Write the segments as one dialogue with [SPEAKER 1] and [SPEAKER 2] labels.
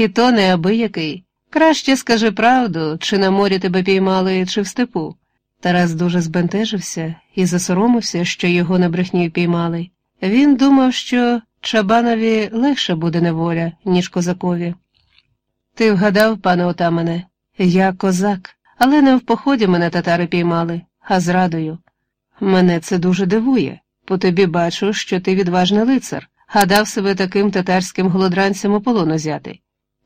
[SPEAKER 1] і то неабиякий. Краще скажи правду, чи на морі тебе піймали, чи в степу. Тарас дуже збентежився і засоромився, що його на брехню піймали. Він думав, що Чабанові легше буде неволя, ніж козакові. Ти вгадав, пане отамане, я козак, але не в поході мене татари піймали, а зрадою. Мене це дуже дивує, по тобі бачу, що ти відважний лицар, гадав себе таким татарським голодранцем у полон узяти.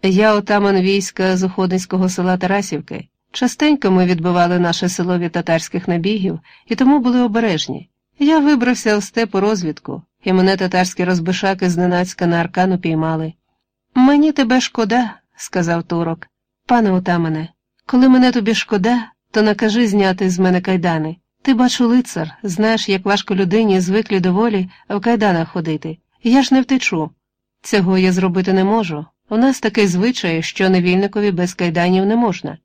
[SPEAKER 1] Я отаман війська з Уходницького села Тарасівки. Частенько ми відбивали наше село від татарських набігів і тому були обережні. Я вибрався в степу розвідку, і мене татарські розбишаки зненацька на аркану піймали. Мені тебе шкода, сказав турок. Пане отамане, коли мене тобі шкода, то накажи зняти з мене кайдани. Ти бачу лицар, знаєш, як важко людині звиклі доволі в кайданах ходити. Я ж не втечу. Цього я зробити не можу. У нас такий звичай, що невільникові без кайданів не можна.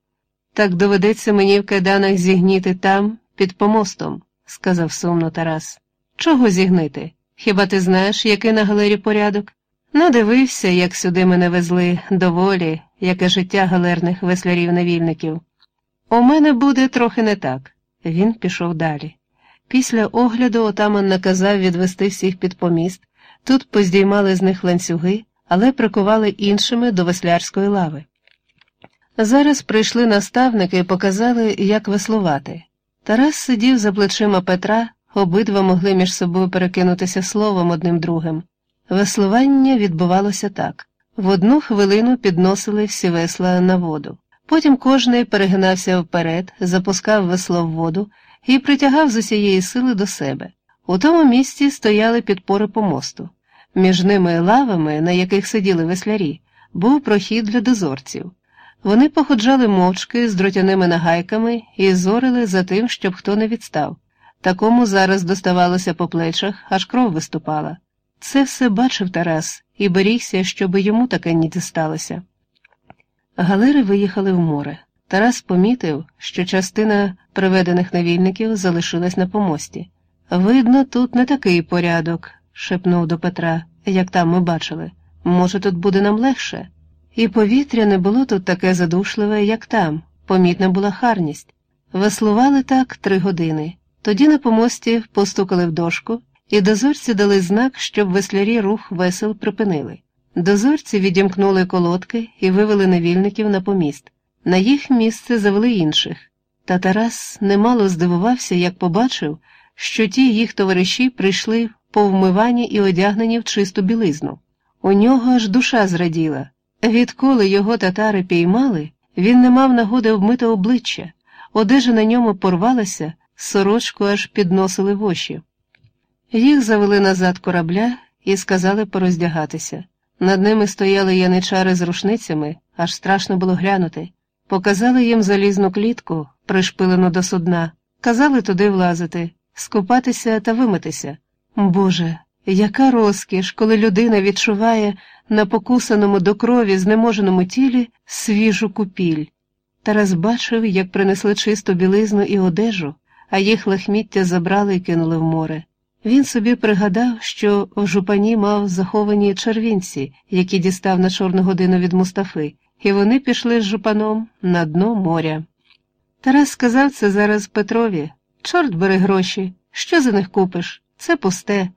[SPEAKER 1] Так доведеться мені в кайданах зігніти там, під помостом, сказав сумно Тарас. Чого зігнити? Хіба ти знаєш, який на галері порядок? Надивився, як сюди мене везли доволі, яке життя галерних веслярів-невільників. У мене буде трохи не так. Він пішов далі. Після огляду отаман наказав відвести всіх під поміст, тут поздіймали з них ланцюги, але прикували іншими до веслярської лави. Зараз прийшли наставники і показали, як веслувати. Тарас сидів за плечима Петра, обидва могли між собою перекинутися словом одним другим. Веслування відбувалося так в одну хвилину підносили всі весла на воду. Потім кожний перегинався вперед, запускав весло в воду і притягав з усієї сили до себе. У тому місці стояли підпори помосту. Між ними лавами, на яких сиділи веслярі, був прохід для дозорців. Вони походжали мовчки з дротяними нагайками і зорили за тим, щоб хто не відстав. Такому зараз доставалося по плечах, аж кров виступала. Це все бачив Тарас і берігся, щоб йому таке не дісталося. Галери виїхали в море. Тарас помітив, що частина приведених невільників залишилась на помості. Видно, тут не такий порядок, шепнув до Петра, як там ми бачили. Може, тут буде нам легше? І повітря не було тут таке задушливе, як там, помітна була харність. Веслували так три години. Тоді на помості постукали в дошку, і дозорці дали знак, щоб веслярі рух весел припинили. Дозорці відімкнули колодки і вивели невільників на поміст. На їх місце завели інших. Та Тарас немало здивувався, як побачив, що ті їх товариші прийшли повмивані і одягнені в чисту білизну. У нього аж душа зраділа. Відколи його татари піймали, він не мав нагоди обмити обличчя, одежа на ньому порвалася, сорочку аж підносили в очі. Їх завели назад корабля і сказали пороздягатися. Над ними стояли яничари з рушницями, аж страшно було глянути. Показали їм залізну клітку, пришпилену до судна, казали туди влазити, скупатися та вимитися. Боже, яка розкіш, коли людина відчуває на покусаному до крові знеможеному тілі свіжу купіль. Тарас бачив, як принесли чисту білизну і одежу, а їх лахміття забрали і кинули в море. Він собі пригадав, що в жупані мав заховані червінці, які дістав на чорну годину від мустафи, і вони пішли з жупаном на дно моря. Тарас сказав це зараз Петрові чорт бери гроші, що за них купиш? Це пусте.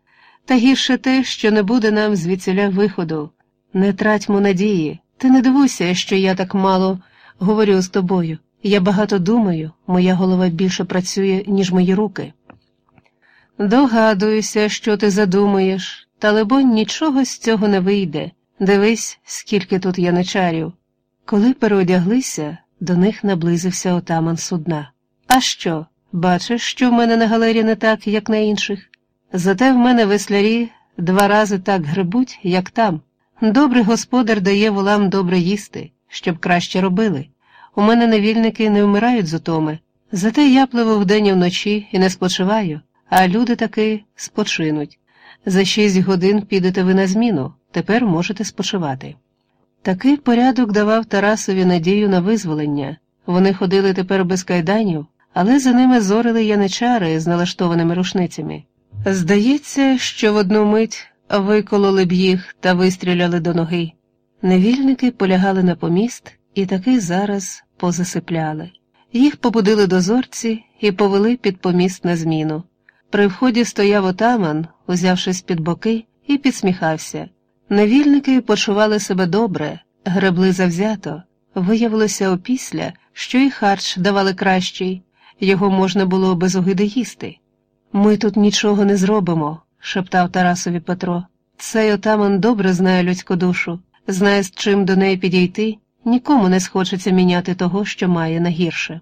[SPEAKER 1] Та гірше те, що не буде нам звідсіля виходу. Не тратьмо надії, ти не дивуйся, що я так мало говорю з тобою. Я багато думаю, моя голова більше працює, ніж мої руки. Догадуюся, що ти задумаєш, та лебонь нічого з цього не вийде. Дивись, скільки тут яничарів. Коли переодяглися, до них наблизився отаман судна. А що? Бачиш, що в мене на галері не так, як на інших? Зате в мене веслярі два рази так грибуть, як там. Добрий господар дає волам добре їсти, щоб краще робили. У мене невільники не вмирають з утоми. Зате я пливу вдень і вночі і не спочиваю, а люди таки спочинуть. За шість годин підете ви на зміну, тепер можете спочивати. Такий порядок давав Тарасові надію на визволення. Вони ходили тепер без кайданів, але за ними зорили яничари з налаштованими рушницями. Здається, що в одну мить викололи б їх та вистріляли до ноги. Невільники полягали на поміст і таки зараз позасипляли. Їх побудили дозорці і повели під поміст на зміну. При вході стояв отаман, узявшись під боки, і підсміхався. Невільники почували себе добре, гребли завзято. Виявилося опісля, що і харч давали кращий, його можна було без огиди їсти. Ми тут нічого не зробимо, шептав Тарасові Петро. Цей отаман добре знає людську душу, знає, з чим до неї підійти, нікому не схочеться міняти того, що має на гірше.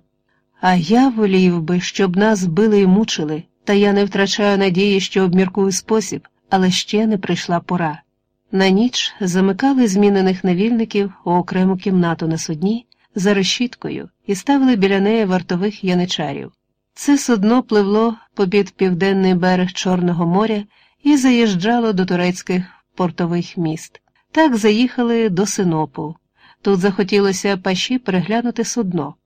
[SPEAKER 1] А я волів би, щоб нас били і мучили, та я не втрачаю надії, що обміркую спосіб, але ще не прийшла пора. На ніч замикали змінених невільників у окрему кімнату на судні за решіткою і ставили біля неї вартових яничарів. Це судно пливло попід південний берег Чорного моря і заїжджало до турецьких портових міст. Так заїхали до Синопу. Тут захотілося паші переглянути судно.